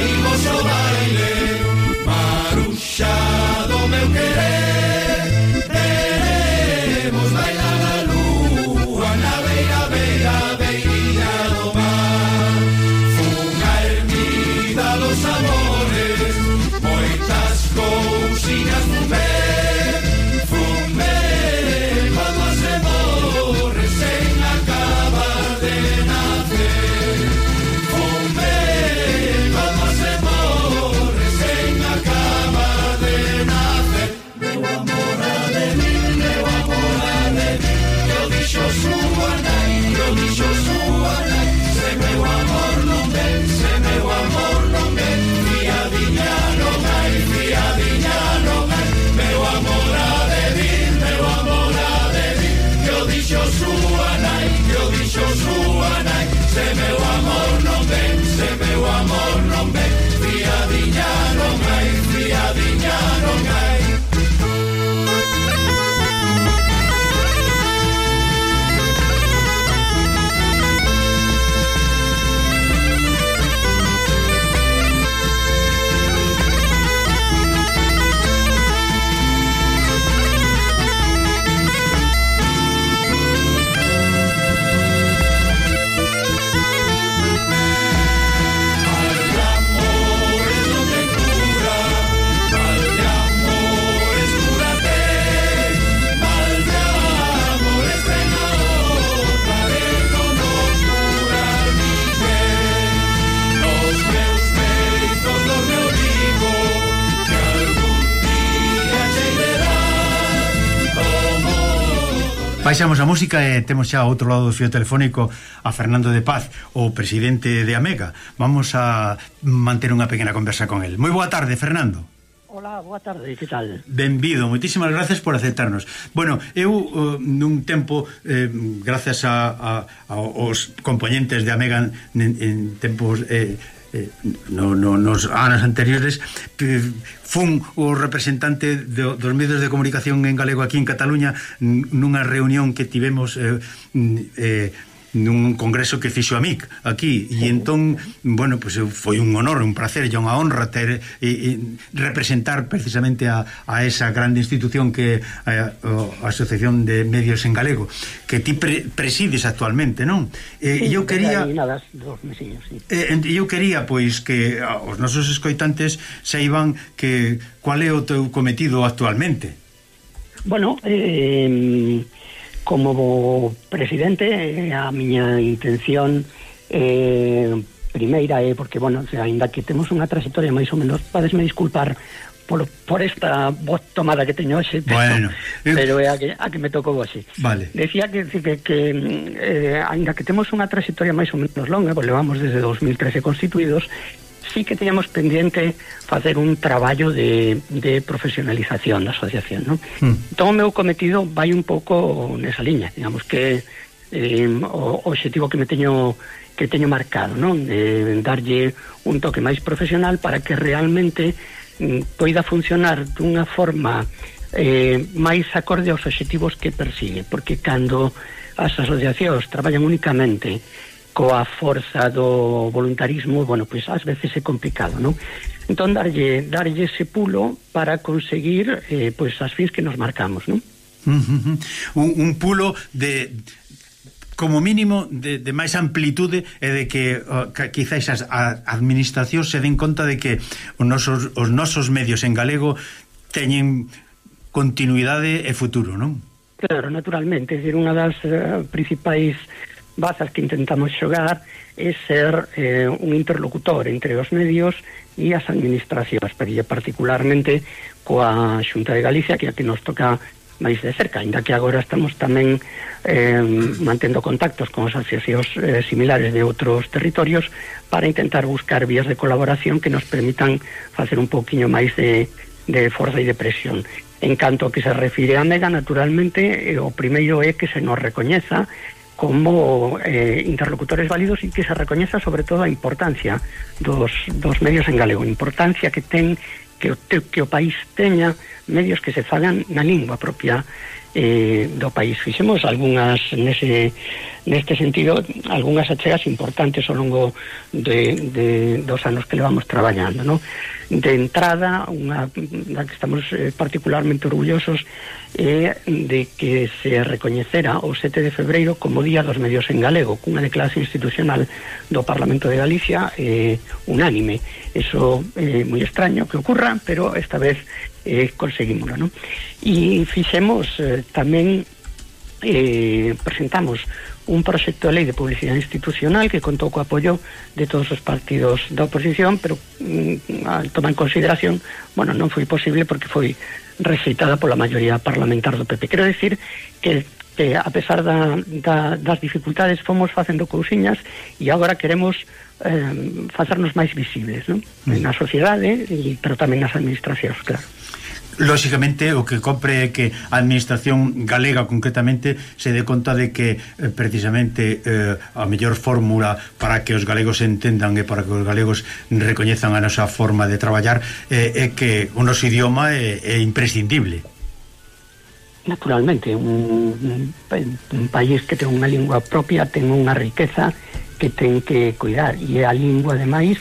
salimos o baile. Baixamos a música e temos xa outro lado do fio telefónico a Fernando de Paz, o presidente de Amega. Vamos a manter unha pequena conversa con el. Moi boa tarde, Fernando. Hola, boa tarde, que tal? Benvido, moitísimas gracias por aceptarnos Bueno, eu uh, nun tempo eh, Gracias a, a, a, aos componentes de Amegan En, en tempos eh, Eh, no, no, nos anos anteriores eh, fun o representante do, dos medios de comunicación en galego aquí en Cataluña nunha reunión que tivemos eh, eh, nun congreso que fixo a MIC aquí e entón, bueno, pues, foi un honor, un placer e unha honra ter e, e representar precisamente a, a esa grande institución que a, a Asociación de Medios en Galego que ti pre, presides actualmente, non? E sí, eu quería nada, dos mesillos, sí. e, eu quería pois que os nosos escoitantes saiban que cual é o teu cometido actualmente. Bueno, eh Como presidente, eh, a miña intención eh, primeira é, porque, bueno, o sea, ainda que temos unha trayectoria máis ou menos, padesme disculpar por, por esta voz tomada que teño hoxe, pero, bueno, eu... pero é a que, a que me tocou hoxe. Vale. Decía que, que, que eh, ainda que temos unha trayectoria máis ou menos longa, pois levamos desde 2013 constituídos, sí que teñamos pendiente facer un traballo de, de profesionalización da asociación, non? Mm. Entón o meu cometido vai un pouco nesa liña, digamos que eh, o obxectivo que me teño que teño marcado, non? De darlle un toque máis profesional para que realmente mm, poida funcionar dunha forma eh, máis acorde aos obxectivos que persigue, porque cando as asociacións traballan únicamente coa forza do voluntarismo, bueno, pois ás veces é complicado, non? Entón, darlle, darlle ese pulo para conseguir eh, pois as fins que nos marcamos, non? Un, un pulo de como mínimo de, de máis amplitude e de que uh, quizáis as a se den conta de que os nosos, os nosos medios en galego teñen continuidade e futuro, non? Claro, naturalmente, é dicir, unha das uh, principais bazas que intentamos xogar é ser eh, un interlocutor entre os medios e as administracións, pero particularmente coa Xunta de Galicia, que é a que nos toca máis de cerca, ainda que agora estamos tamén eh, mantendo contactos con asociacións eh, similares de outros territorios para intentar buscar vías de colaboración que nos permitan facer un pouquiño máis de, de forza e de presión. En canto que se refire a Mega, naturalmente, eh, o primeiro é que se nos recoñeza como eh, interlocutores válidos e que se recoñeza sobre todo a importancia dos, dos medios en galego, importancia que ten que o, te, que o país teña medios que se falan na lingua propia eh, do país. Fixemos algunhas nese neste sentido algunhas achegas importantes ao longo de, de dos anos que levamos traballando no? de entrada unha da que estamos eh, particularmente orgullosos é de que se recoñecera o 7 de febreiro como Día dos Medios en Galego cunha declaración institucional do Parlamento de Galicia eh, unánime eso é eh, moi extraño que ocurra pero esta vez eh, conseguímoslo no? e fixemos eh, tamén eh, presentamos un proxecto de lei de publicidade institucional que contou co apoio de todos os partidos da oposición, pero mm, a toma en consideración, bueno, non foi posible porque foi rexeitada pola maioría parlamentar do PP. Quero decir que que a pesar da, da, das dificultades fomos facendo cousiñas e agora queremos eh, facernos máis visibles non? Mm. na sociedade, e, pero tamén nas administracións, claro lóxicamente o que compre é que a administración galega concretamente se dé conta de que eh, precisamente eh, a mellor fórmula para que os galegos entendan e para que os galegos recoñezan a nosa forma de traballar eh, é que o noso idioma é, é imprescindible. Naturalmente un, un país que ten unha lingua propia ten unha riqueza que ten que cuidar e a lingua ademais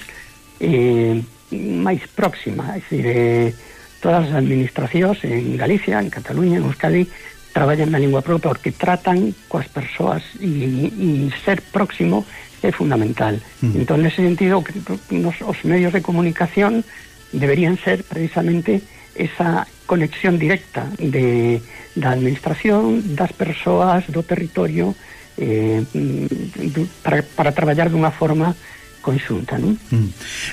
eh, máis próxima é dicir, eh, todas as administracións en Galicia, en Cataluña, en Euskadi, traballan na lingua propia porque tratan coas persoas e, e ser próximo é fundamental. Mm. Entón, nese sentido, nos, os medios de comunicación deberían ser precisamente esa conexión directa de, da administración, das persoas, do territorio, eh, mm, para, para traballar dunha forma conxunta, non? Eh? Mm.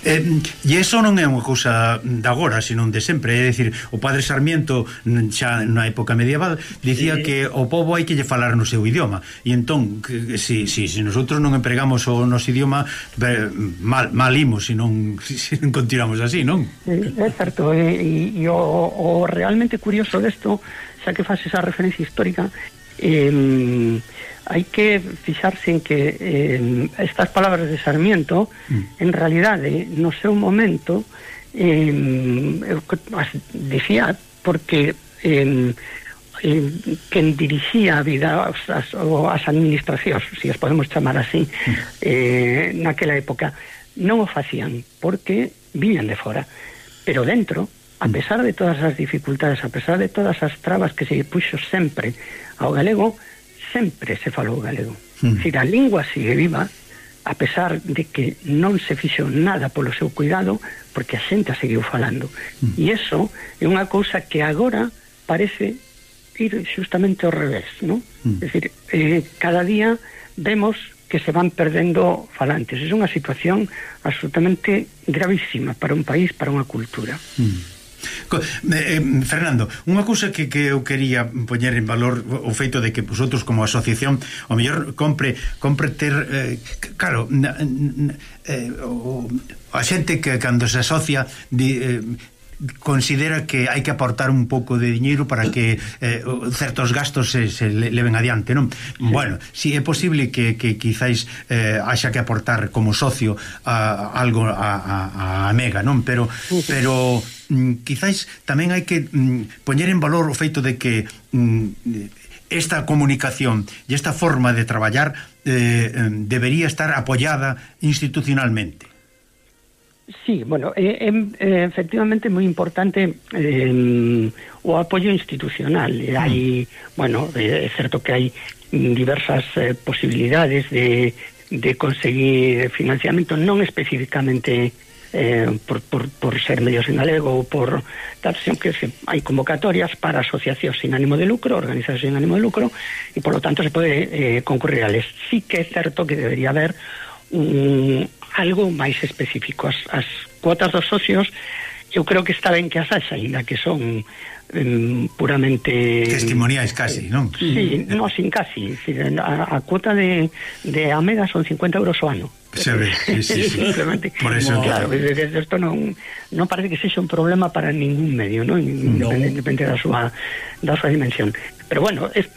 Eh, mm, e iso non é unha cousa de agora, senón de sempre, é dicir, o padre Sarmiento xa na época medieval dicía sí. que o pobo hai que lle falar no seu idioma. E entón, se si, si, si nosotros non empregamos o noso idioma, mal malimos, senón se non continuamos así, non? Eh, é certo, e, e o, o realmente curioso desto, xa que fase esa referencia histórica, eh hai que fixarse en que eh, estas palabras de Sarmiento mm. en realidade no seu momento eh, eu as dicía porque eh, eh, quen dirixía a vida as, as, as administracións se si as podemos chamar así mm. eh, naquela época non o facían porque viñan de fora pero dentro a mm. pesar de todas as dificultades a pesar de todas as trabas que se puxo sempre ao galego sempre se falou galego. Mm. Dicir, a lingua sigue viva, a pesar de que non se fixo nada polo seu cuidado, porque a xente a seguiu falando. Mm. E eso é unha cousa que agora parece ir xustamente ao revés, non? Mm. Es decir, eh, cada día vemos que se van perdendo falantes. É unha situación absolutamente gravísima para un país, para unha cultura. Mm. Eh, Fernando, unha cousa que, que eu quería poñer en valor o feito de que vosotros como asociación o mellor compre compre ter eh, claro na, na, eh, o, a xente que cando se asocia di, eh, considera que hai que aportar un pouco de diñeiro para que eh, certos gastos se, se leven adiante, non? Sí. Bueno, si é posible que, que quizáis eh, haxa que aportar como socio a, a algo a, a, a Mega, non? Pero, pero mm, quizáis tamén hai que mm, poñer en valor o feito de que mm, esta comunicación e esta forma de traballar eh, debería estar apoyada institucionalmente. Sí, bueno, é, é, é efectivamente moi importante eh, o apoio institucional. E hai, bueno, eh, é certo que hai diversas eh, posibilidades de, de conseguir financiamento non especificamente eh, por, por, por ser medios en galego ou por tal, sino que se, hai convocatorias para asociacións sin ánimo de lucro, organizacións sin ánimo de lucro, e por lo tanto se pode eh, concurrir a les. Sí que é certo que debería haber un, algo máis específico. As, as cuotas dos socios eu creo que está ben que as haxa, ainda que son um, puramente... Testimoniais casi, non? Sí, non, sin casi. A, a cuota de, de Amega son 50 euros o ano. Se ve, sí, sí, sí. Simplemente, Por eso... Claro, isto non, non parece que sexa un problema para ningún medio, non? Independente no. da súa, da súa dimensión. Pero bueno, es,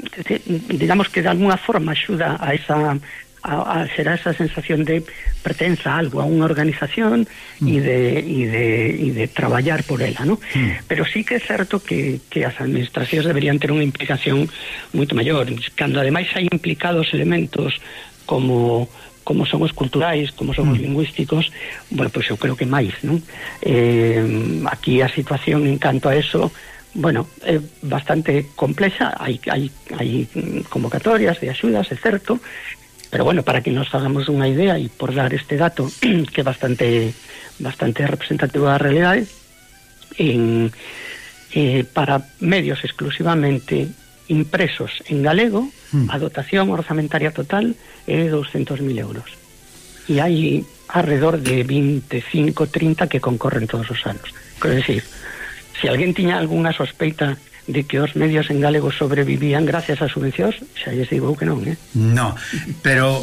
digamos que de alguna forma axuda a esa a, a será esa sensación de pertenza a algo, a unha organización mm. e de, e de, e de traballar por ela, ¿no? Mm. Pero sí que é certo que, que as administracións deberían ter unha implicación moito maior. Cando ademais hai implicados elementos como como son os culturais, como son os mm. lingüísticos, bueno, pois pues eu creo que máis, non? Eh, aquí a situación en canto a eso, bueno, é bastante complexa, hai, hai, hai convocatorias de axudas, é certo, Pero bueno, para que nos hagamos unha idea e por dar este dato que é bastante bastante representativo da realidade, en, eh, para medios exclusivamente impresos en galego, mm. a dotación orzamentaria total é de 200.000 euros. E hai alrededor de 25, 30 que concorren todos os anos. Quer decir, se alguén tiña algunha sospeita de que os medios en galego sobrevivían gracias a subvencións, xa lles digo que non, eh? No, pero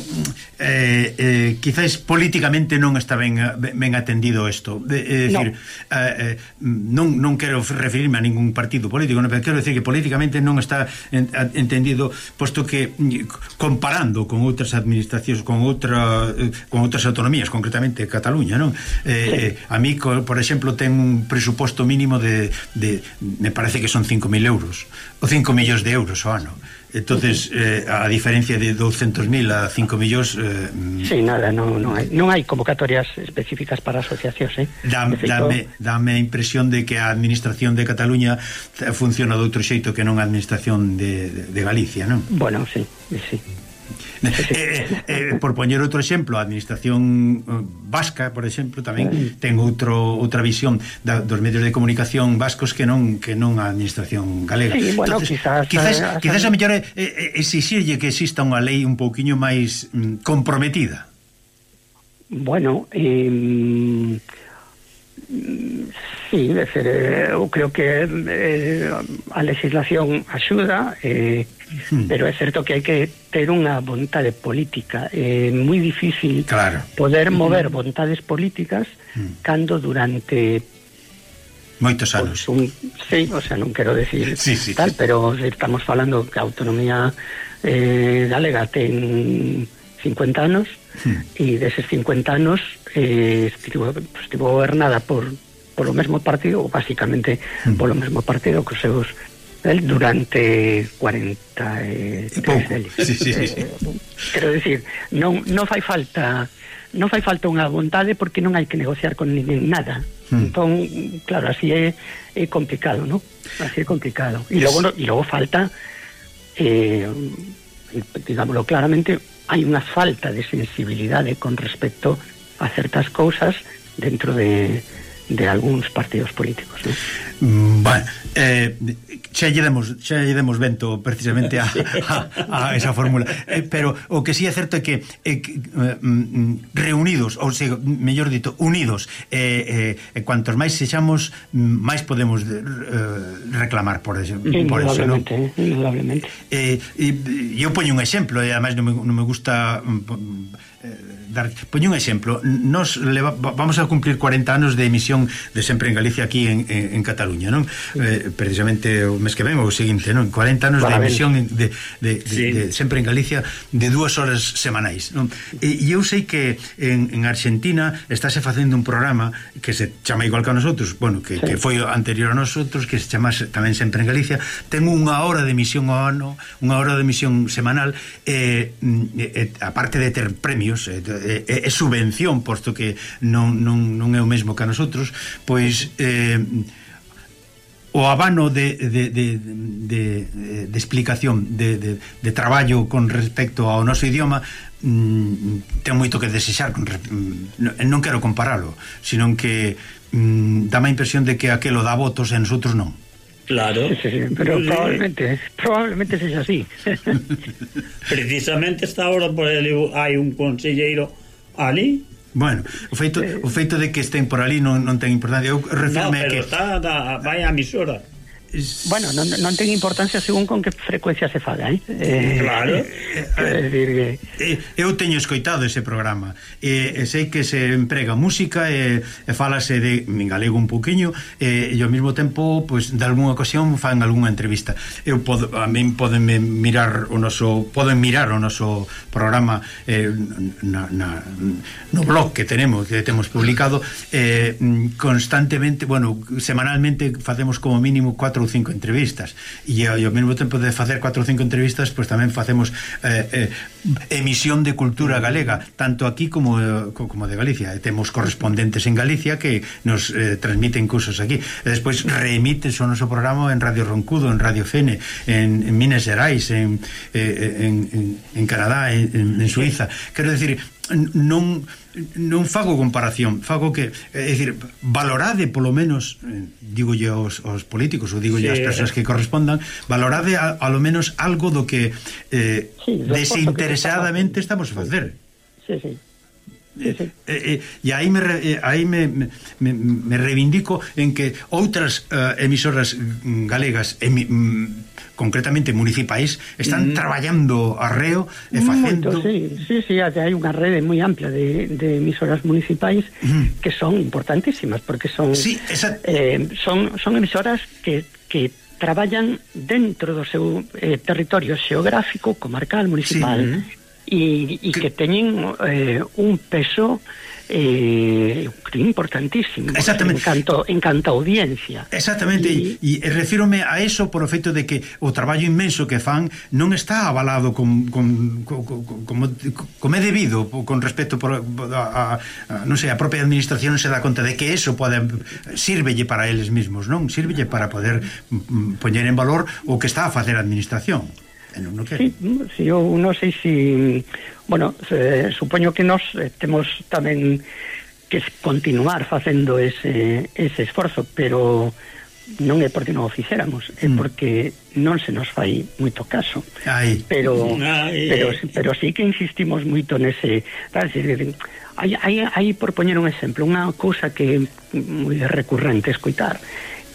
eh, eh, quizáis políticamente non está ben, ben atendido isto. É eh, dicir, no. eh, non, non quero referirme a ningún partido político, non, pero quero decir que políticamente non está entendido, posto que comparando con outras administracións, con outra eh, con outras autonomías, concretamente Cataluña, non? Eh, sí. eh, a mí, por exemplo, ten un presuposto mínimo de, de me parece que son 5 5.000 euros, o 5 millóns de euros ao ano. Entonces, eh, a diferencia de 200.000 a 5 millóns eh, mm. Sí, nada, non, non, hai, non hai convocatorias específicas para asociacións eh? da, feito... dame, dame a impresión de que a administración de Cataluña funciona de outro xeito que non a administración de, de, de Galicia non? Bueno, sí, sí Eh, eh, eh, por poñer outro exemplo, a administración eh, vasca, por exemplo, tamén ten outro outra visión da, dos medios de comunicación vascos que non que non a administración galega. Sí, bueno, Entonces, quizás quizás, eh, hasta... quizás a mellor é, é, exixirlle que exista unha lei un pouquiño máis mm, comprometida. Bueno, eh Sí, de ser, eh, eu creo que eh, a legislación axuda, eh, hmm. pero é certo que hai que ter unha vontade política. É eh, moi difícil claro. poder hmm. mover vontades políticas hmm. cando durante moitos anos. Pues, un, sí, o sea, non quero decir sí, sí, tal, sí. pero estamos falando que a autonomía eh, galega ten 50 anos, hmm. e deses 50 anos eh, estivo, estivo gobernada por polo mesmo partido, ou basicamente mm. polo mesmo partido que os seus el durante 40 e tres sí, sí, sí. Eh, quero decir, non, non fai falta non fai falta unha vontade porque non hai que negociar con ninguén nada. Mm. Entón, claro, así é, é complicado, ¿no? Así é complicado. E logo, e logo falta eh, digámoslo claramente, hai unha falta de sensibilidade con respecto a certas cousas dentro de de algúns partidos políticos. ¿no? Mm, bueno, eh, xa lledemos, xa lledemos vento precisamente a, a, a esa fórmula. Eh, pero o que sí é certo é que eh, mm, mm, reunidos, ou se, mellor dito, unidos, eh, eh, cuantos máis sexamos, máis podemos eh, reclamar por, eso, por eso, ¿no? Indudablemente, eh, eh, eu poño un exemplo, e ademais non me, non me gusta... Mm, eh, dar poño un exemplo, nos leva, vamos a cumplir 40 anos de emisión de Sempre en Galicia aquí en, en, en Cataluña, non? Sí. Eh, precisamente o mes que ven o seguinte, non? 40 anos Para de emisión de, de, sí. de, de Sempre en Galicia de dúas horas semanais, non? E, e eu sei que en, en Argentina estáse facendo un programa que se chama igual que a nosotros, bueno, que, sí. que foi anterior a nosotros, que se chama tamén Sempre en Galicia, ten unha hora de emisión ao ano, unha hora de emisión semanal, e, eh, eh, aparte de ter premios, eh, é, é subvención, posto que non, non, non é o mesmo que a nosotros, pois... Eh, o abano de, de, de, de, de explicación de, de, de traballo con respecto ao noso idioma mm, ten moito que desexar mm, non quero comparalo senón que mm, dá má impresión de que aquelo dá votos e nosotros non. Claro. Sí, sí, pero probablemente, probablemente sexa así. Precisamente está ahora por ali hai un conselleiro ali. Bueno, o feito, o feito de que estén por ali non, non ten importancia. Eu refirme no, pero que... está da, vai a emisora. Bueno, non, non ten importancia según con que frecuencia se fala, eh? eh claro. Eh, eh, eh decir que... Eh, eu teño escoitado ese programa. E, eh, sei que se emprega música e, e falase de en galego un poquinho e, e ao mesmo tempo, pois, pues, de algunha ocasión fan algunha entrevista. Eu podo, a min poden mirar o noso poden mirar o noso programa eh, na, na, no blog que tenemos, que temos publicado eh, constantemente, bueno, semanalmente facemos como mínimo 4 ou cinco entrevistas. E ao mesmo tempo de facer cuatro ou cinco entrevistas pois tamén facemos eh, eh, emisión de cultura galega tanto aquí como, eh, como de Galicia. E temos correspondentes en Galicia que nos eh, transmiten cursos aquí. E despois reemites o noso programa en Radio Roncudo, en Radio Fene en, en Minas Gerais en, eh, en, en, en Canadá, en, en Suiza. Quero decir, non non fago comparación, fago que, eh, é dicir, valorade polo menos, eh, dígolle aos, aos políticos ou digo sí. ás persoas que correspondan, valorade a, a lo menos algo do que eh, sí, desinteresadamente que estamos a facer. Sí, sí. Eh, eh, eh, e aí me eh, aí me, me, me reivindico en que outras eh, emisoras galegas emi, mm, concretamente municipais están mm. traballando arreo e facendo Moito, sí, sí, sí, hai unha rede moi ampla de, de emisoras municipais mm. que son importantísimas porque son sí, esa... eh, son son emisoras que que traballan dentro do seu eh, territorio xeográfico, comarcal, municipal sí e, e que teñen eh, un peso eh, importantísimo Exactamente. en canto, en canto a audiencia Exactamente, e, e, e refírome a eso por o feito de que o traballo inmenso que fan non está avalado con, con, con, con, como, como é debido con respecto por, a, a, a non sei, a propia administración se dá conta de que eso pode sírvelle para eles mesmos, non? Sírvelle para poder mm, poñer en valor o que está a facer a administración en un que... Sí, mm, sí eu non sei si, bueno, eh, supoño que nos eh, temos tamén que continuar facendo ese, ese esforzo, pero non é porque non o fixéramos, é mm. porque non se nos fai moito caso. Ai. Pero, Ai. pero pero sí que insistimos moito nese, tal, hai, hai, hai por poñer un exemplo, unha cousa que moi recurrente escoitar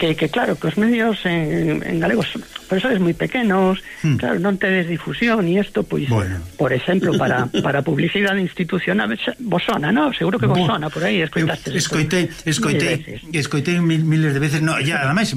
que, que claro, que os medios en, en galegos por eso es moi pequenos, hmm. claro, non tedes difusión e isto, pois, bueno. por exemplo, para, para publicidade institucional vos sona, no? Seguro que vos sona por aí, escoitaste Eu, Escoitei, escoitei, escoitei mil, miles de veces, no, ya, ademais,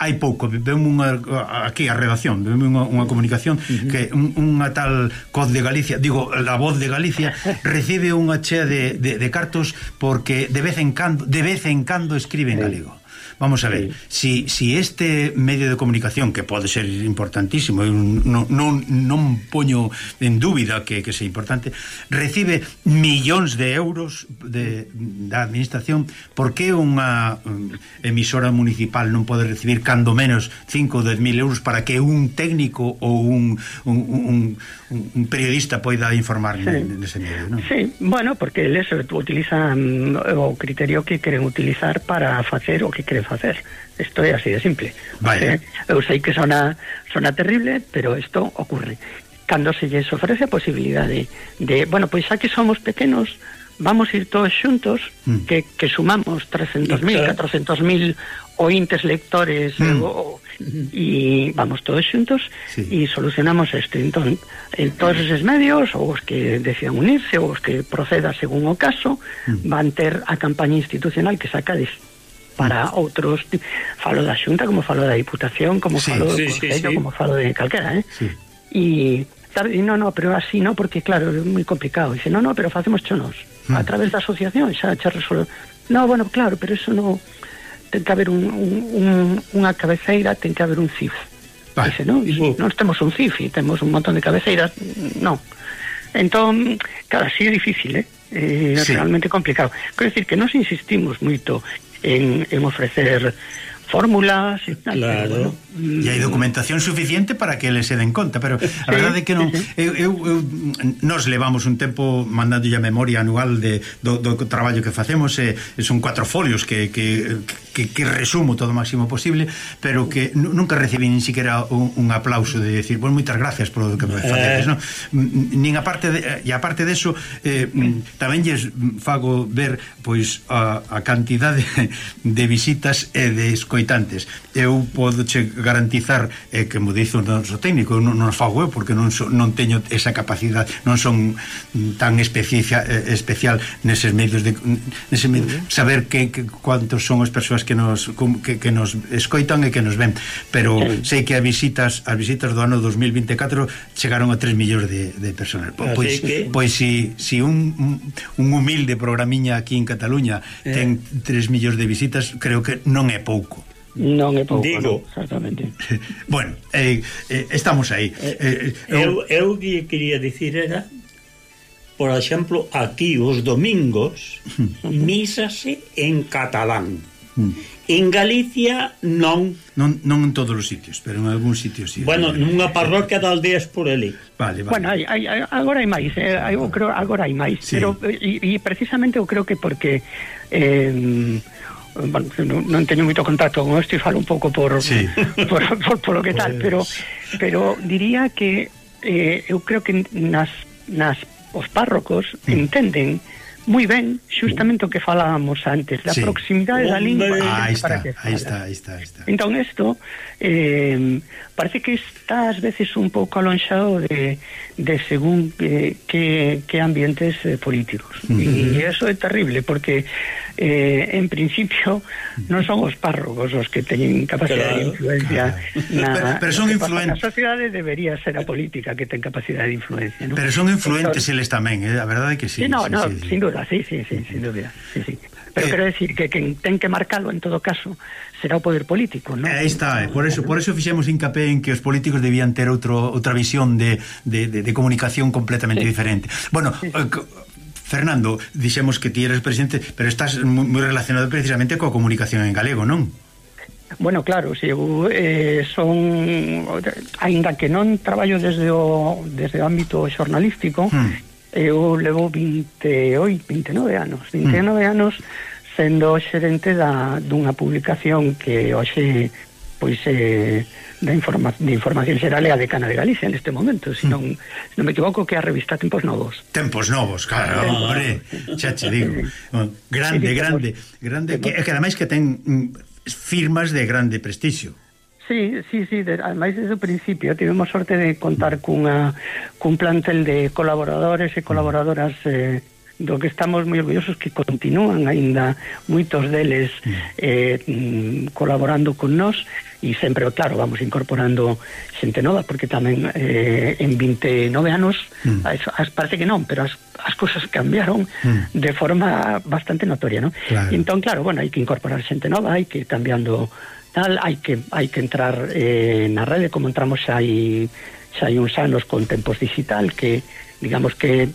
hai pouco, vemos unha, aquí a redacción, vemos unha, unha comunicación uh -huh. que un, unha tal Coz de Galicia, digo, la voz de Galicia, recibe unha chea de, de, de cartos porque de vez en cando, de vez en cando escribe en galego. Vamos a ver, sí. si, si este medio de comunicación, que pode ser importantísimo, non, non, non poño en dúbida que, que sea importante, recibe millóns de euros de, da administración, por que unha mm, emisora municipal non pode recibir cando menos 5 ou 10 mil euros para que un técnico ou un, un, un, un periodista poida informar sí. nese medio, non? Sí, bueno, porque eles utilizan mm, o criterio que queren utilizar para facer o que queren facer facer isto é así de simple vale. eu sei que sona, sona terrible pero isto ocurre cando se lles ofrece a posibilidade de, de, bueno, pois xa que somos pequenos vamos ir todos xuntos mm. que, que sumamos 300.000 400.000 ointes lectores mm. o, e vamos todos xuntos sí. e solucionamos isto entón, en todos esos medios ou os que decidan unirse ou os que proceda según o caso mm. van ter a campaña institucional que saca de para outros falo da Xunta como falo da Diputación como sí, falo do sí, Consello sí, como falo de calquera eh? sí. e no, no, pero así no, porque claro, é moi complicado. Dice, no, no, pero facemos chonos. Mm. A través da asociación xa xa resolve. No, bueno, claro, pero eso no ten que haber un, un, un unha cabeceira, ten que haber un CIF. Vale. Dice, no, dice, uh. non temos un CIF e temos un montón de cabeceiras, non. Entón, claro, así é difícil, eh? É eh, sí. realmente complicado. Quero decir que nos insistimos moito en, en ofrecer fórmulas e tal. Claro. Pero, bueno, e hai mm. documentación suficiente para que eles se den conta, pero a sí, verdade é que non sí, sí. Eu, eu, eu, nos levamos un tempo mandando a memoria anual de, do, do traballo que facemos e, e son cuatro folios que, que, que que, que resumo todo o máximo posible, pero que nunca recibí nin siquiera un, un aplauso de decir, bueno, moitas gracias por o que me facedes, eh... non? Mm, mm, nin aparte de, e aparte deso, eh, mm, tamén lles fago ver pois a, a cantidade de, visitas e de escoitantes. Eu podo che garantizar eh, que mo dizo o noso técnico, non, non fago eu porque non, so, non teño esa capacidade, non son tan especial, eh, especial neses medios de nese medio, saber que, que cuántos son as persoas que nos que, que nos escoitan e que nos ven, pero sí. sei que as visitas as visitas do ano 2024 chegaron a 3 millóns de, de personas. Pois que... pois si si un, un humilde programiña aquí en Cataluña eh. ten 3 millóns de visitas, creo que non é pouco. Non é pouco, Digo, non, exactamente. bueno, eh, eh, estamos aí. Eh, eh, eh eu, eu que quería dicir era por exemplo, aquí os domingos mísase en catalán. Mm. En Galicia non Non, non en todos os sitios, pero en algún sitio sí. Bueno, nunha parroquia de aldeas por ali. Vale, vale. Bueno, hai, hai, agora hai máis, eh, eu creo agora hai máis, sí. pero eh, e, e precisamente eu creo que porque eh, bueno, non, non teño moito contacto con isto e falo un pouco por, sí. por, por, por lo que tal, pero pero diría que eh, eu creo que nas, nas os párrocos mm. entenden Moi ben, xustamente o que falábamos antes, da sí. proximidade da lingua. Ah, aí está, aí está, aí está, aí está. Entón isto eh, parece que está ás veces un pouco alonxado de, de según eh, que, que ambientes eh, políticos. Uh -huh. E iso é terrible, porque eh, en principio non son os párrocos os que teñen capacidade claro, de influencia ah, ah. claro. na, pero, pero son influentes na sociedade debería ser a política que ten capacidade de influencia ¿no? pero son influentes eles tamén, eh? a verdade é que sí, sí, no, sí, no, sí, sin duda, sí, sí, sí, sin duda sí, sí. pero eh, quero decir que quen ten que marcalo en todo caso será o poder político, non? Eh, aí está, eh, por eso, por eso fixemos hincapé en que os políticos debían ter outro outra visión de, de, de, de comunicación completamente sí. diferente. Bueno, sí. Eh, Fernando, dixemos que ti eres presidente, pero estás moi relacionado precisamente coa comunicación en galego, non? Bueno, claro, si eu eh, son aínda que non traballo desde o desde o ámbito xornalístico, hmm. eu levo 28, 29 anos, 29 mm. anos sendo xerente da dunha publicación que hoxe pois eh, da informa de información xeral é a decana de Galicia neste momento, se non, hmm. se non me equivoco que a revista Tempos Novos. Tempos Novos, claro, Tempos. hombre, xa che digo. Grande, sí, grande, grande, que, que ademais que ten mm, firmas de grande prestixio. Sí, sí, sí, de, ademais desde o principio tivemos sorte de contar cunha cun plantel de colaboradores e colaboradoras eh, do que estamos moi orgullosos que continúan aínda moitos deles mm. eh, mm, colaborando con nós e sempre, claro, vamos incorporando xente nova, porque tamén eh, en 29 anos mm. as, as parece que non, pero as, as cousas cambiaron mm. de forma bastante notoria, non? Claro. Entón, claro, bueno, hai que incorporar xente nova, hai que ir cambiando tal, hai que, hai que entrar eh, na rede, como entramos xa hai, xa hai uns anos con tempos digital, que digamos que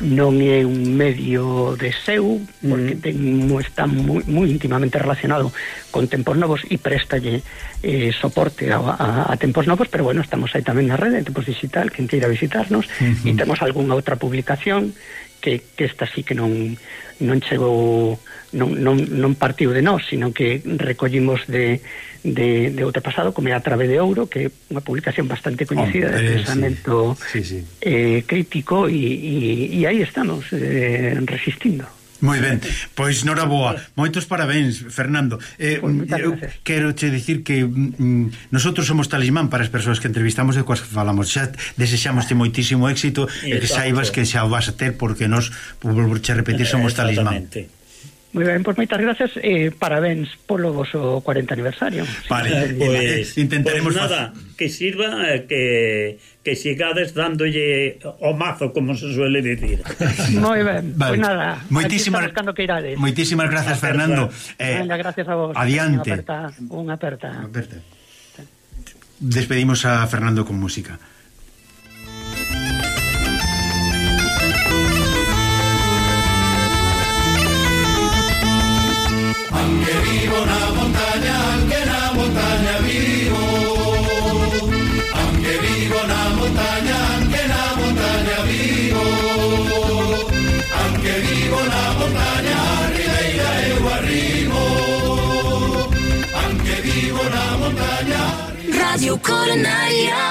non é un medio de seu porque mm. ten, está moi, moi íntimamente relacionado con Tempos Novos e préstalle eh, soporte a, a, a Tempos Novos pero bueno, estamos aí tamén na rede Tempos Digital, quen queira visitarnos e mm -hmm. temos algunha outra publicación que, que esta sí que non non chegou non, non, non partiu de nós, sino que recollimos de, de, de outra pasado, como é a Trave de Ouro, que é unha publicación bastante coñecida oh, de pensamento sí, sí, sí. Eh, crítico e, e, e aí estamos eh, resistindo. Moi ben, pois noraboa, moitos parabéns, Fernando. Eh, pois, eu quero che dicir que mm, mm, nosotros somos talismán para as persoas que entrevistamos e coas que falamos. Xa desexamoste moitísimo éxito e que saibas que xa o vas a ter porque nos, por che repetir, somos talismán. Exactamente. Moi ben, pois moitas grazas e eh, parabéns polo voso 40 aniversario. Vale, pois pues, intentaremos pues nada, que sirva eh, que que sigades dándolle o mazo, como se suele dicir. Moi ben, vale. pois pues nada. Moitísimas que irades. Moitísimas grazas. Fernando. Eh, Venga, gracias a vos. Adiante. Unha aperta, unha aperta. Aperta. Despedimos a Fernando con música. you could not yeah.